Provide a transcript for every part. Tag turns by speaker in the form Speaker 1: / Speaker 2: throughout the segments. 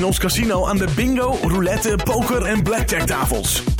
Speaker 1: in ons casino aan de bingo, roulette, poker en blackjack tafels.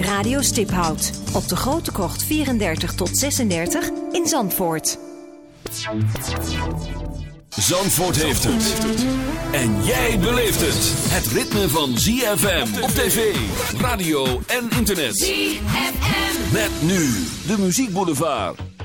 Speaker 2: Radio Stiphout op de Grote Krocht 34 tot 36 in Zandvoort.
Speaker 3: Zandvoort heeft het. En jij beleeft het. Het ritme van ZFM op tv, radio en internet.
Speaker 4: ZFM.
Speaker 3: Met nu de muziekboulevard.
Speaker 5: Easy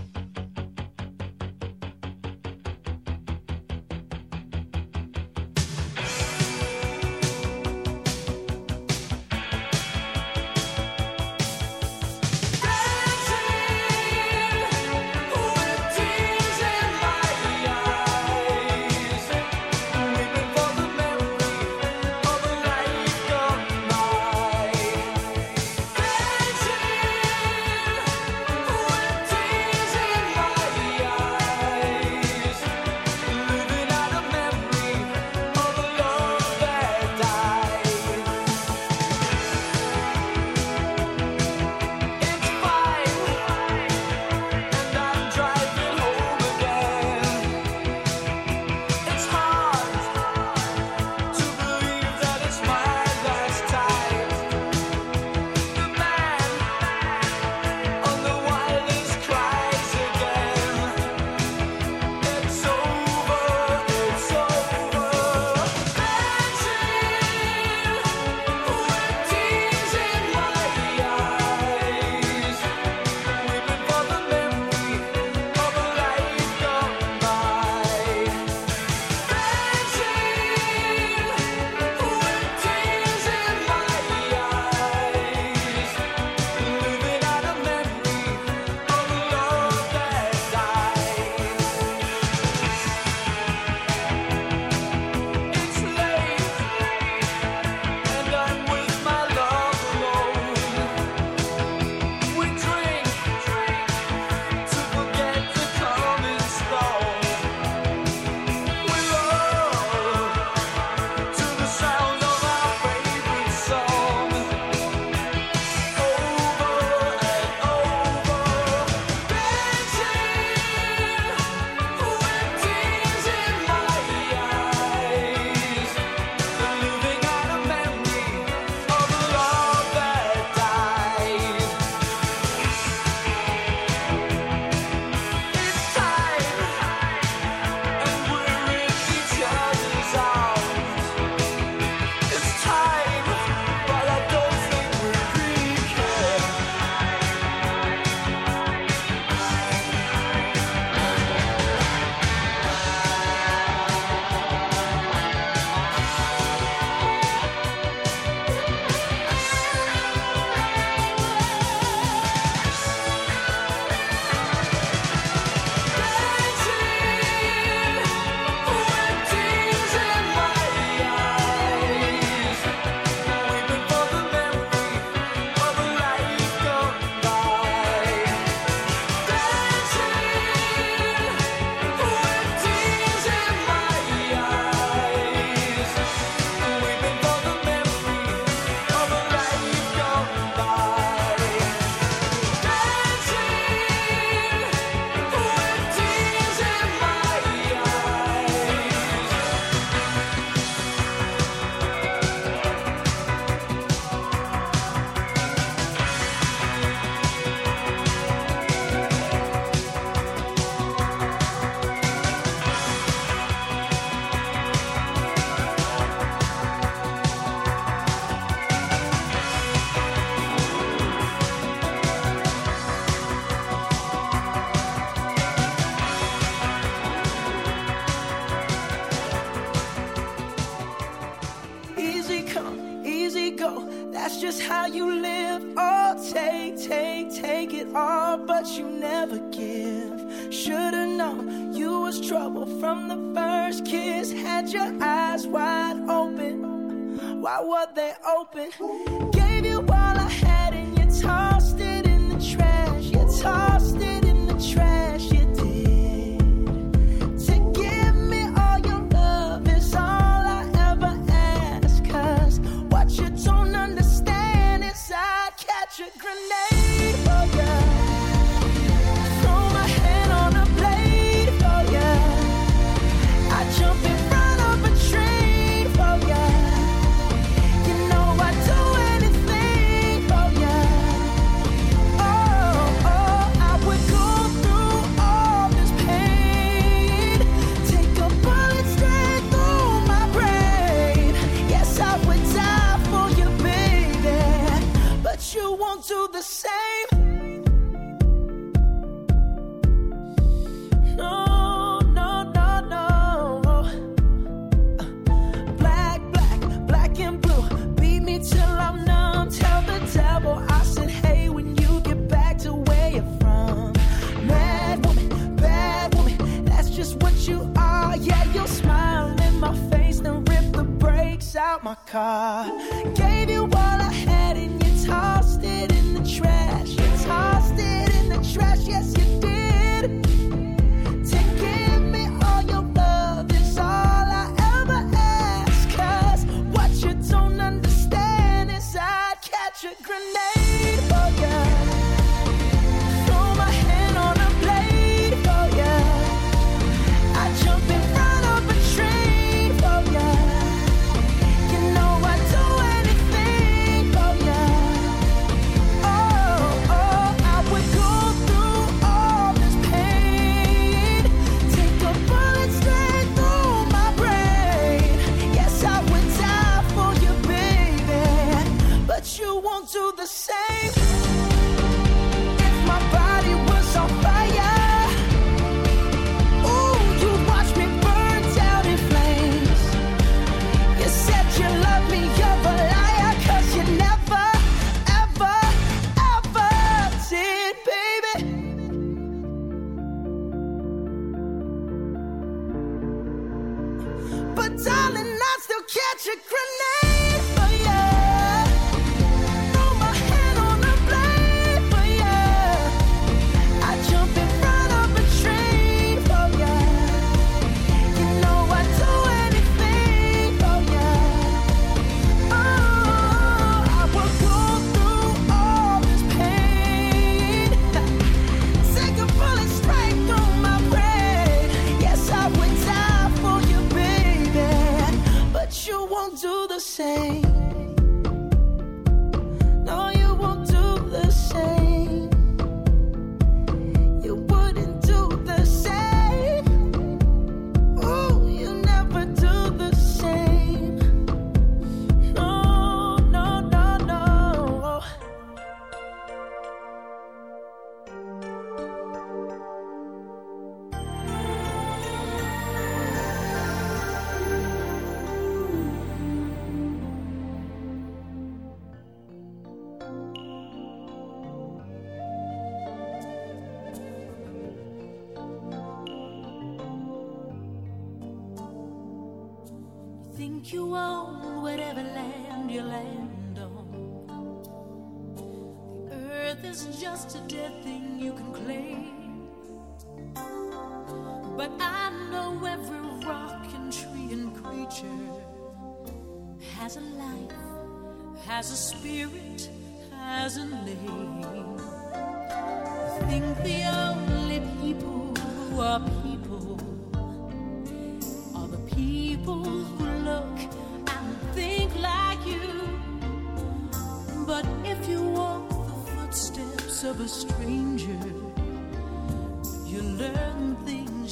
Speaker 5: what they open.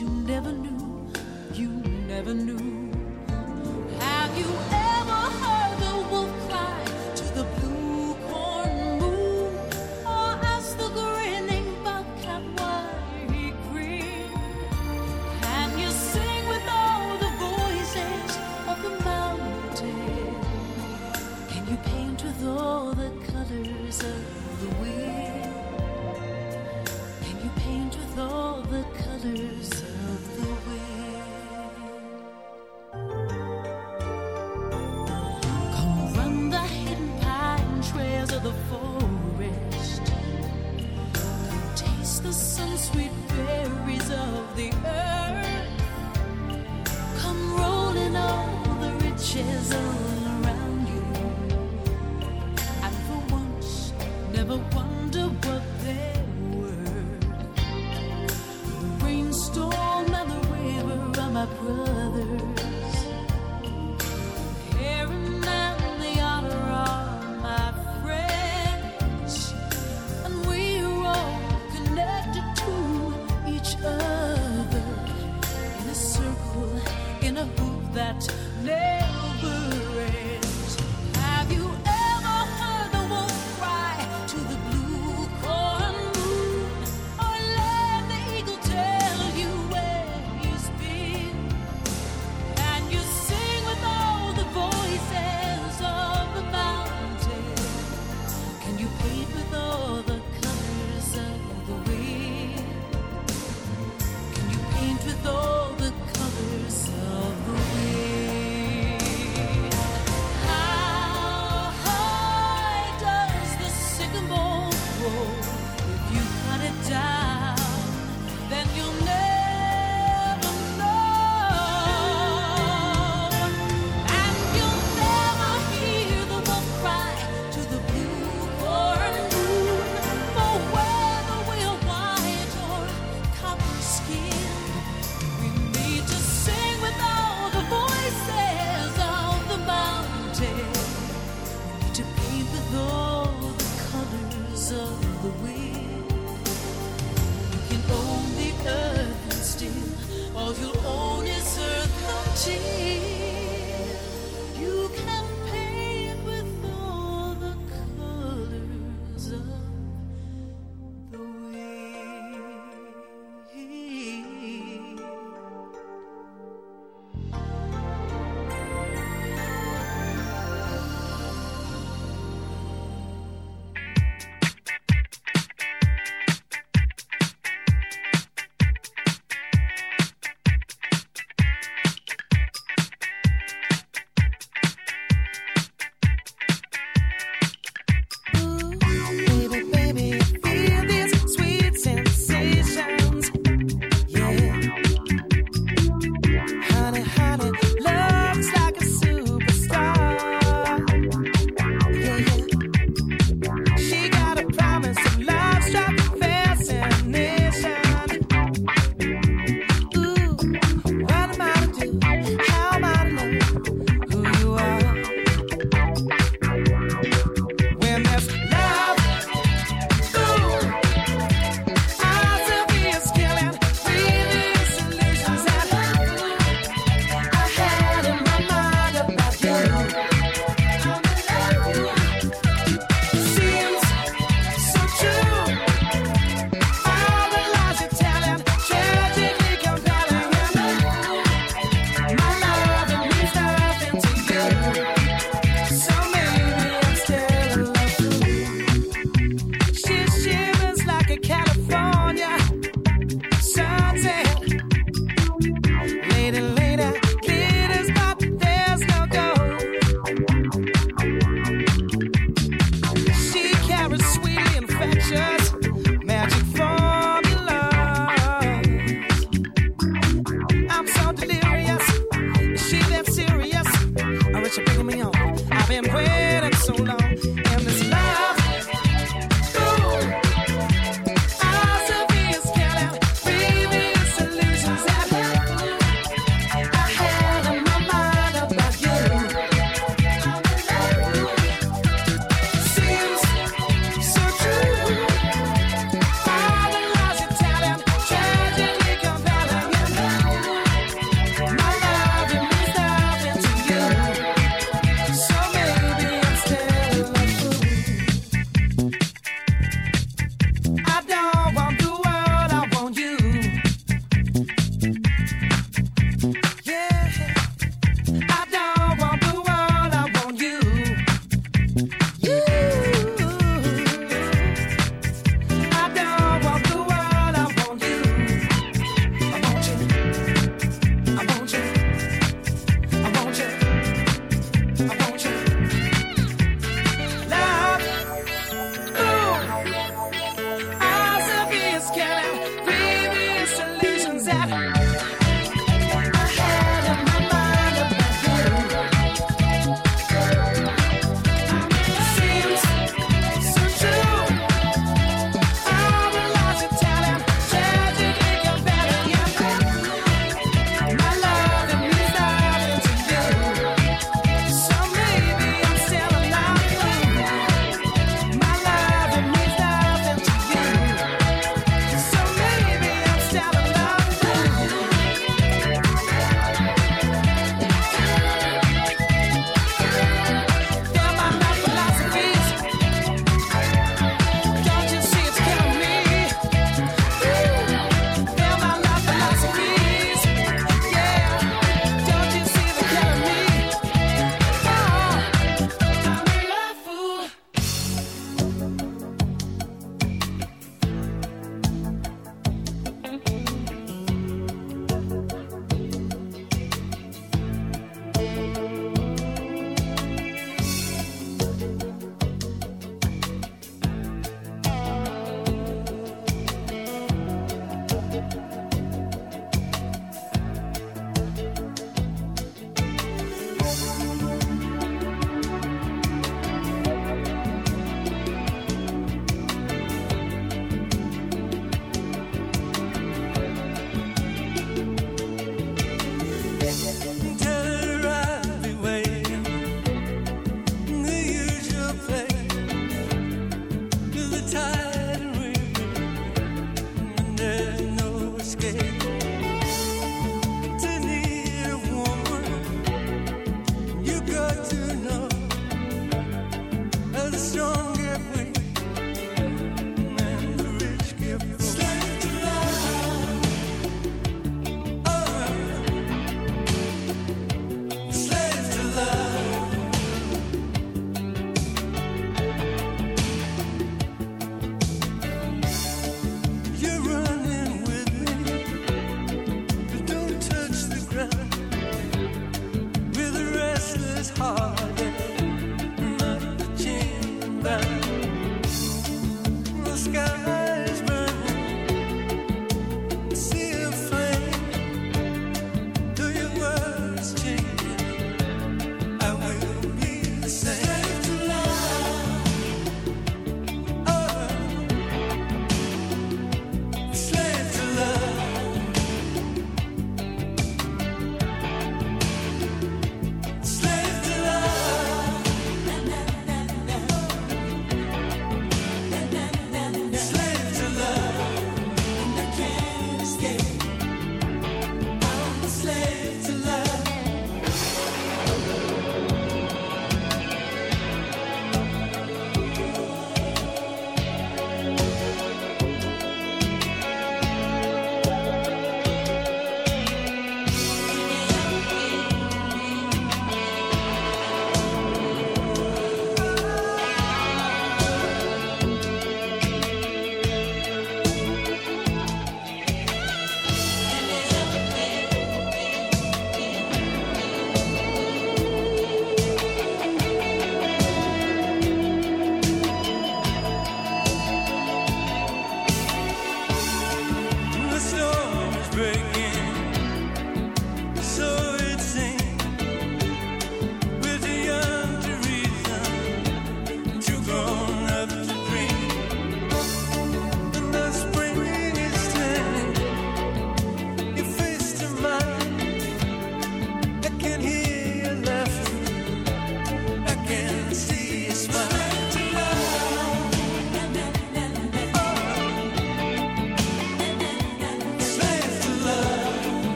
Speaker 5: you never
Speaker 6: knew, you never knew. Have you ever?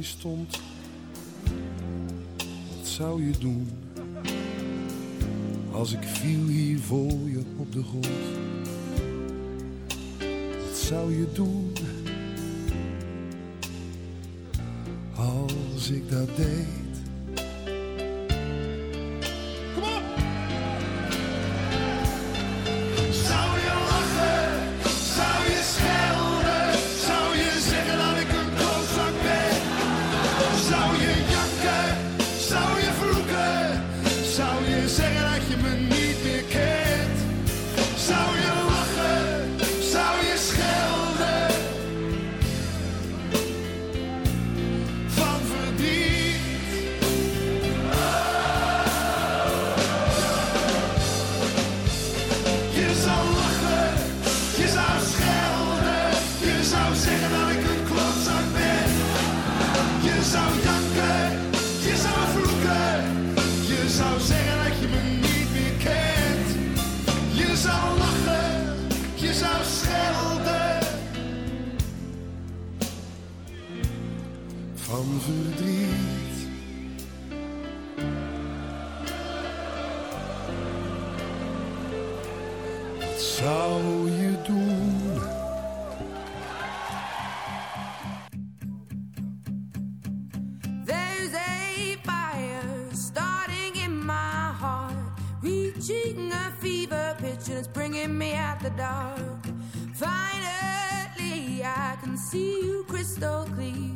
Speaker 7: stond, wat zou je doen? Als ik viel hier voor je op de grond, wat zou je doen? Als ik dat deed. Wat zou je doen?
Speaker 8: There's a fire starting in my heart, reaching a fever pitch, and it's bringing me out the dark. Finally, I can see you crystal clear.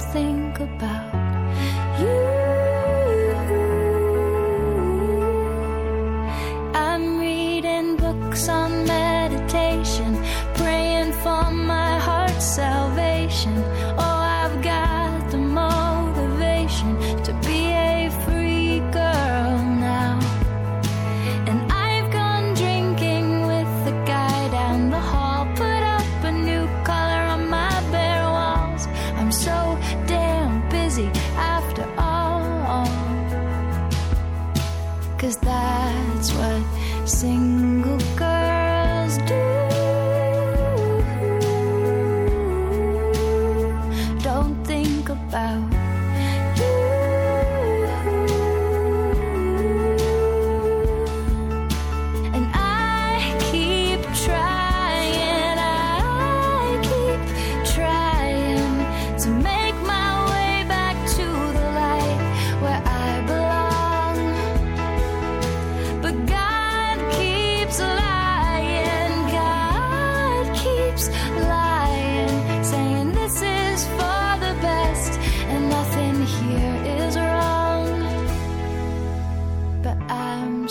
Speaker 4: something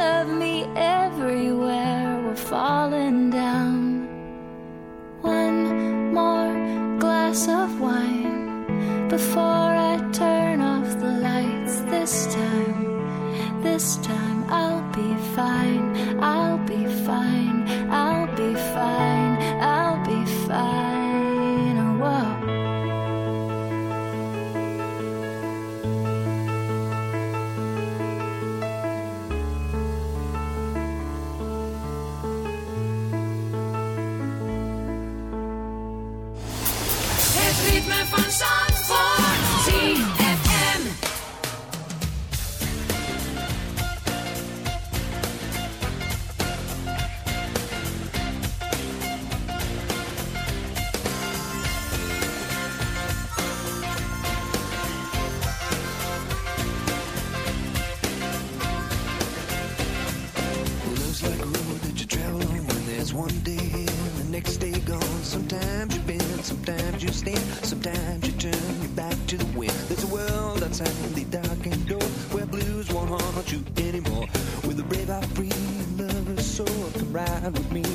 Speaker 4: love me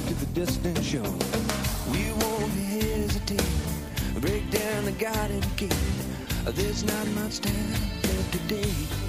Speaker 9: to the distant shore. We won't hesitate, break down the garden gate. There's not much time left today.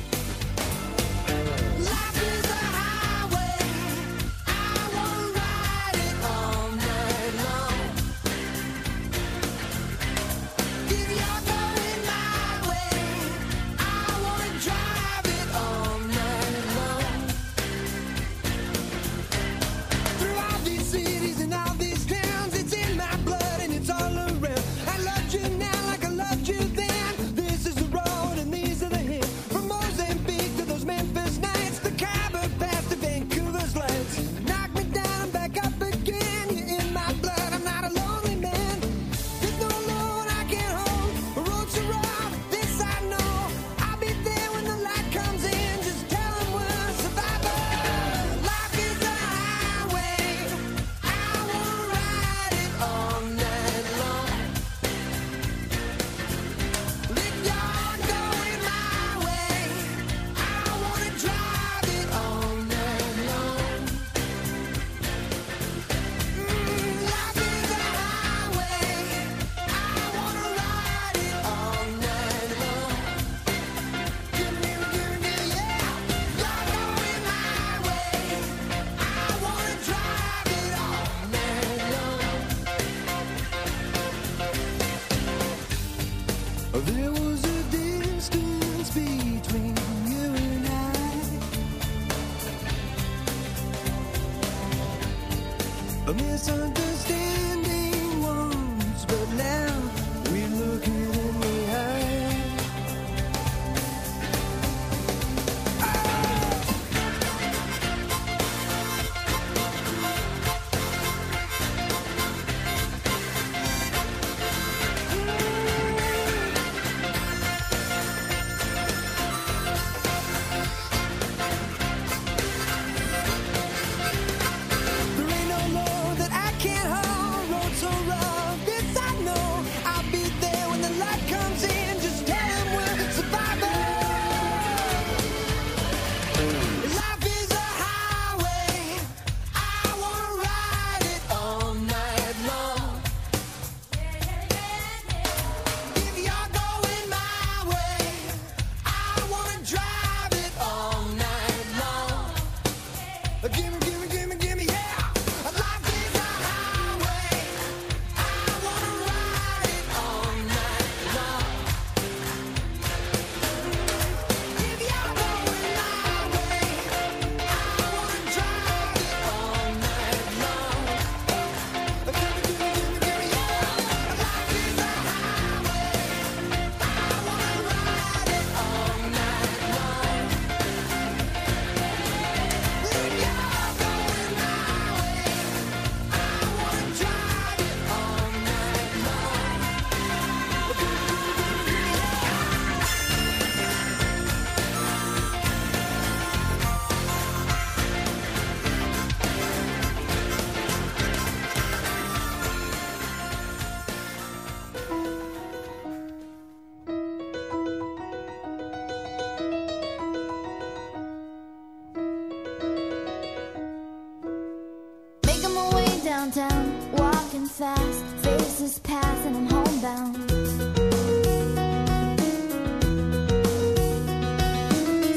Speaker 10: downtown, walking fast. Faces pass and I'm homebound.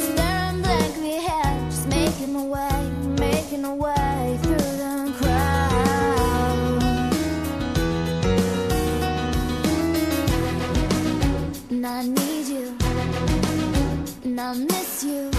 Speaker 10: Staring blankly ahead, just making a way, making a way through the crowd. And I need you, and I
Speaker 11: miss you.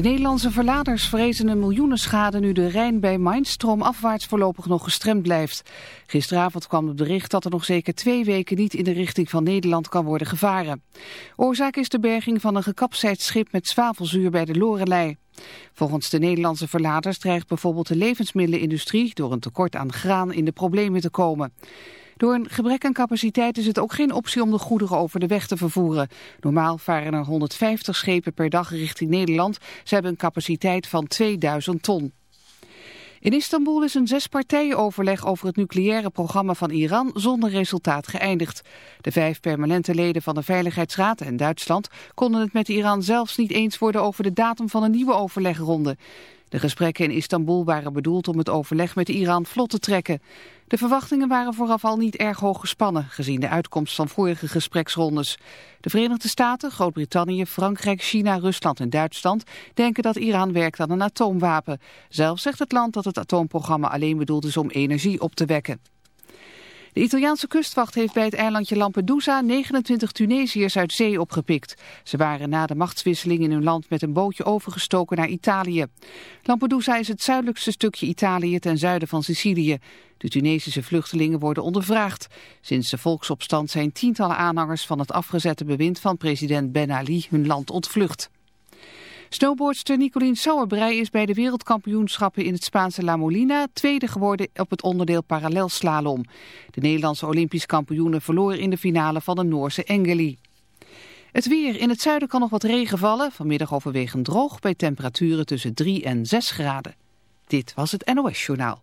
Speaker 12: De Nederlandse verladers vrezen een miljoenenschade nu de Rijn bij Mainstrom afwaarts voorlopig nog gestremd blijft. Gisteravond kwam het bericht dat er nog zeker twee weken niet in de richting van Nederland kan worden gevaren. Oorzaak is de berging van een gekapseid schip met zwavelzuur bij de Lorelei. Volgens de Nederlandse verladers dreigt bijvoorbeeld de levensmiddelenindustrie door een tekort aan graan in de problemen te komen. Door een gebrek aan capaciteit is het ook geen optie om de goederen over de weg te vervoeren. Normaal varen er 150 schepen per dag richting Nederland. Ze hebben een capaciteit van 2000 ton. In Istanbul is een zespartijenoverleg over het nucleaire programma van Iran zonder resultaat geëindigd. De vijf permanente leden van de Veiligheidsraad en Duitsland konden het met Iran zelfs niet eens worden over de datum van een nieuwe overlegronde. De gesprekken in Istanbul waren bedoeld om het overleg met Iran vlot te trekken. De verwachtingen waren vooraf al niet erg hoog gespannen, gezien de uitkomst van vorige gespreksrondes. De Verenigde Staten, Groot-Brittannië, Frankrijk, China, Rusland en Duitsland denken dat Iran werkt aan een atoomwapen. Zelf zegt het land dat het atoomprogramma alleen bedoeld is om energie op te wekken. De Italiaanse kustwacht heeft bij het eilandje Lampedusa 29 Tunesiërs uit zee opgepikt. Ze waren na de machtswisseling in hun land met een bootje overgestoken naar Italië. Lampedusa is het zuidelijkste stukje Italië ten zuiden van Sicilië. De Tunesische vluchtelingen worden ondervraagd. Sinds de volksopstand zijn tientallen aanhangers van het afgezette bewind van president Ben Ali hun land ontvlucht. Snowboardster Nicolien Sauerbrei is bij de wereldkampioenschappen in het Spaanse La Molina tweede geworden op het onderdeel parallelslalom. De Nederlandse Olympisch kampioene verloor in de finale van de Noorse Engeli. Het weer. In het zuiden kan nog wat regen vallen. Vanmiddag overwegend droog bij temperaturen tussen 3 en 6 graden. Dit was het NOS Journaal.